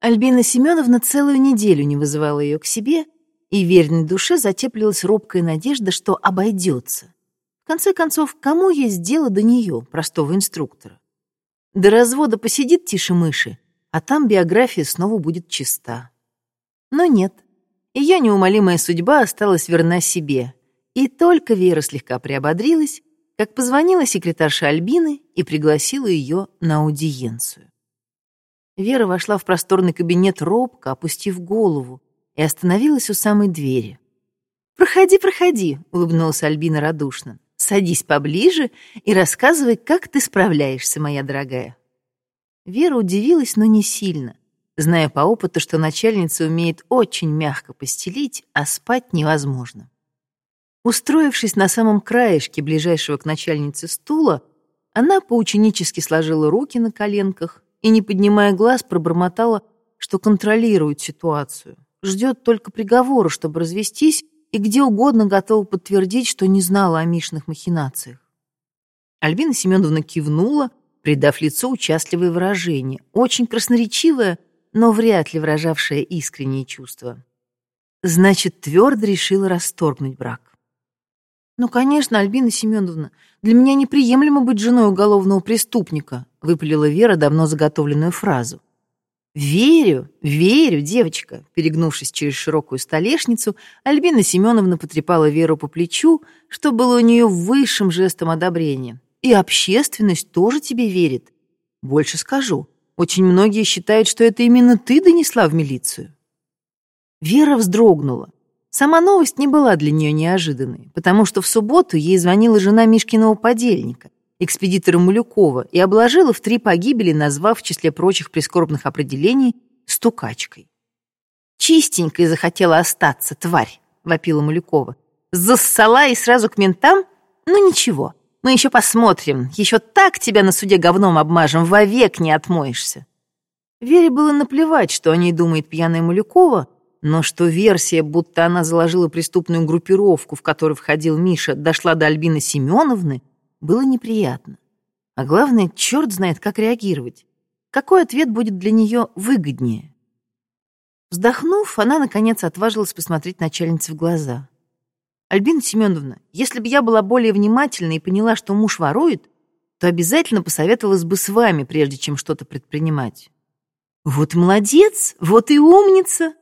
Альбина Семеновна целую неделю не вызывала ее к себе, и верной душе затеплилась робкая надежда, что обойдется. В конце концов, кому есть дело до нее, простого инструктора? До развода посидит тише мыши, а там биография снова будет чиста. Но нет, ее неумолимая судьба осталась верна себе, и только Вера слегка приободрилась, как позвонила секретарша Альбины и пригласила ее на аудиенцию. Вера вошла в просторный кабинет робко, опустив голову, и остановилась у самой двери. «Проходи, проходи», — улыбнулась Альбина радушно. «Садись поближе и рассказывай, как ты справляешься, моя дорогая». Вера удивилась, но не сильно, зная по опыту, что начальница умеет очень мягко постелить, а спать невозможно. Устроившись на самом краешке ближайшего к начальнице стула, она поученически сложила руки на коленках и, не поднимая глаз, пробормотала, что контролирует ситуацию, ждет только приговора, чтобы развестись, и где угодно готова подтвердить, что не знала о Мишных махинациях. Альбина Семеновна кивнула, придав лицу участливое выражение, очень красноречивое, но вряд ли выражавшее искренние чувства. Значит, твердо решила расторгнуть брак. «Ну, конечно, Альбина Семеновна, для меня неприемлемо быть женой уголовного преступника», выпалила Вера давно заготовленную фразу. «Верю, верю, девочка!» Перегнувшись через широкую столешницу, Альбина Семеновна потрепала Веру по плечу, что было у нее высшим жестом одобрения. «И общественность тоже тебе верит. Больше скажу, очень многие считают, что это именно ты донесла в милицию». Вера вздрогнула. Сама новость не была для нее неожиданной, потому что в субботу ей звонила жена Мишкиного подельника, экспедитора Малюкова, и обложила в три погибели, назвав в числе прочих прискорбных определений стукачкой. «Чистенькой захотела остаться, тварь!» — вопила Малюкова. «Зассала и сразу к ментам? Ну ничего, мы еще посмотрим. Еще так тебя на суде говном обмажем, вовек не отмоешься». Вере было наплевать, что о ней думает пьяная Малюкова, но что версия, будто она заложила преступную группировку, в которую входил Миша, дошла до Альбины Семеновны, было неприятно. А главное, черт знает, как реагировать. Какой ответ будет для нее выгоднее? Вздохнув, она, наконец, отважилась посмотреть начальнице в глаза. «Альбина Семеновна, если бы я была более внимательна и поняла, что муж ворует, то обязательно посоветовалась бы с вами, прежде чем что-то предпринимать». «Вот молодец, вот и умница!»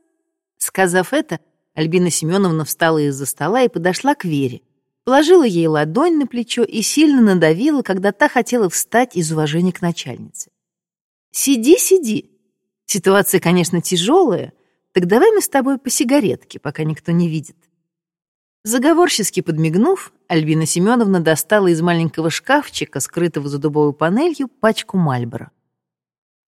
Сказав это, Альбина Семеновна встала из-за стола и подошла к Вере, положила ей ладонь на плечо и сильно надавила, когда та хотела встать из уважения к начальнице. «Сиди, сиди. Ситуация, конечно, тяжелая, так давай мы с тобой по сигаретке, пока никто не видит». Заговорчески подмигнув, Альбина Семеновна достала из маленького шкафчика, скрытого за дубовой панелью, пачку Мальбора.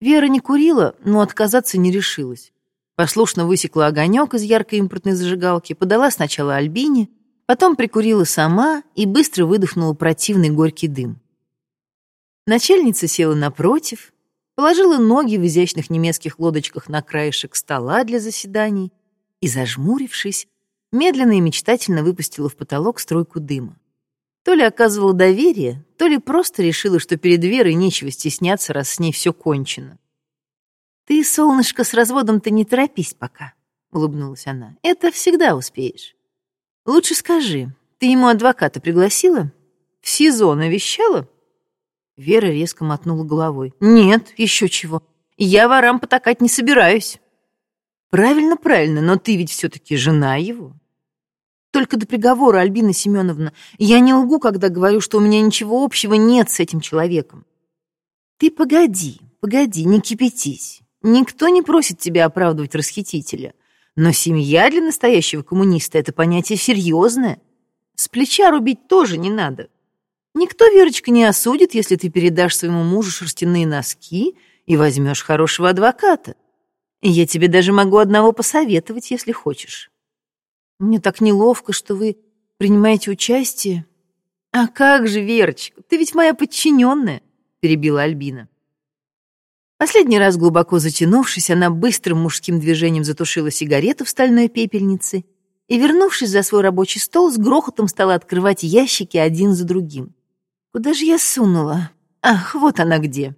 Вера не курила, но отказаться не решилась. Послушно высекла огонек из яркой импортной зажигалки, подала сначала Альбине, потом прикурила сама и быстро выдохнула противный горький дым. Начальница села напротив, положила ноги в изящных немецких лодочках на краешек стола для заседаний и, зажмурившись, медленно и мечтательно выпустила в потолок струйку дыма. То ли оказывала доверие, то ли просто решила, что перед Верой нечего стесняться, раз с ней все кончено. «Ты, солнышко, с разводом-то не торопись пока», — улыбнулась она. «Это всегда успеешь. Лучше скажи, ты ему адвоката пригласила? В СИЗО навещала?» Вера резко мотнула головой. «Нет, еще чего. Я ворам потакать не собираюсь». «Правильно, правильно, но ты ведь все-таки жена его». «Только до приговора, Альбина Семеновна. Я не лгу, когда говорю, что у меня ничего общего нет с этим человеком». «Ты погоди, погоди, не кипятись. Никто не просит тебя оправдывать расхитителя. Но семья для настоящего коммуниста — это понятие серьезное. С плеча рубить тоже не надо. Никто, Верочка, не осудит, если ты передашь своему мужу шерстяные носки и возьмешь хорошего адвоката. Я тебе даже могу одного посоветовать, если хочешь. Мне так неловко, что вы принимаете участие. А как же, Верочка, ты ведь моя подчиненная, перебила Альбина. Последний раз глубоко затянувшись, она быстрым мужским движением затушила сигарету в стальной пепельнице и, вернувшись за свой рабочий стол, с грохотом стала открывать ящики один за другим. Куда же я сунула? Ах, вот она где.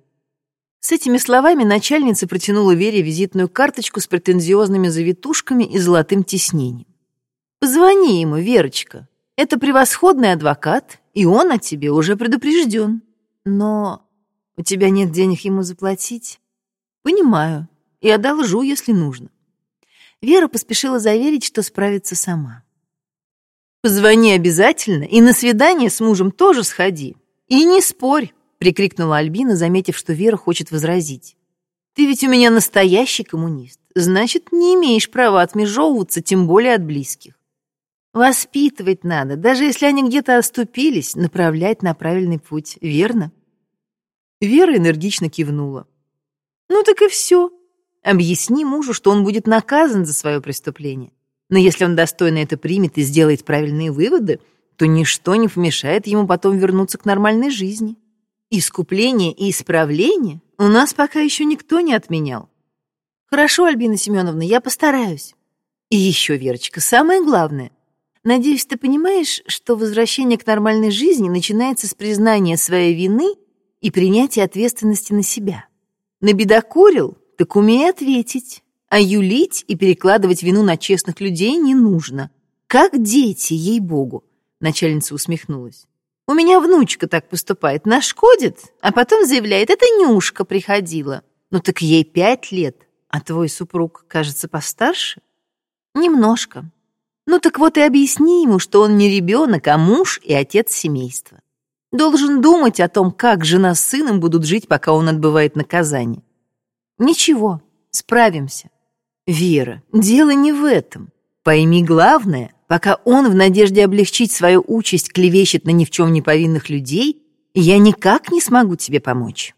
С этими словами начальница протянула Вере визитную карточку с претензиозными завитушками и золотым тиснением. «Позвони ему, Верочка. Это превосходный адвокат, и он о тебе уже предупрежден. Но у тебя нет денег ему заплатить?» «Понимаю. И одолжу, если нужно». Вера поспешила заверить, что справится сама. «Позвони обязательно, и на свидание с мужем тоже сходи. И не спорь, прикрикнула Альбина, заметив, что Вера хочет возразить. Ты ведь у меня настоящий коммунист. Значит, не имеешь права отмежевываться, тем более от близких. Воспитывать надо, даже если они где-то оступились, направлять на правильный путь, верно? Вера энергично кивнула. Ну так и все. Объясни мужу, что он будет наказан за свое преступление. Но если он достойно это примет и сделает правильные выводы, то ничто не помешает ему потом вернуться к нормальной жизни. Искупление и исправление у нас пока еще никто не отменял. Хорошо, Альбина Семеновна, я постараюсь. И еще, Верочка, самое главное. Надеюсь, ты понимаешь, что возвращение к нормальной жизни начинается с признания своей вины и принятия ответственности на себя. Набедокурил, так умей ответить. А юлить и перекладывать вину на честных людей не нужно. Как дети, ей-богу. Начальница усмехнулась. У меня внучка так поступает, нашкодит, а потом заявляет, это Нюшка приходила. Ну так ей пять лет, а твой супруг, кажется, постарше? Немножко. Ну так вот и объясни ему, что он не ребенок, а муж и отец семейства. Должен думать о том, как жена с сыном будут жить, пока он отбывает наказание. Ничего, справимся. Вера, дело не в этом. Пойми главное, Пока он в надежде облегчить свою участь клевещет на ни в чем не повинных людей, я никак не смогу тебе помочь.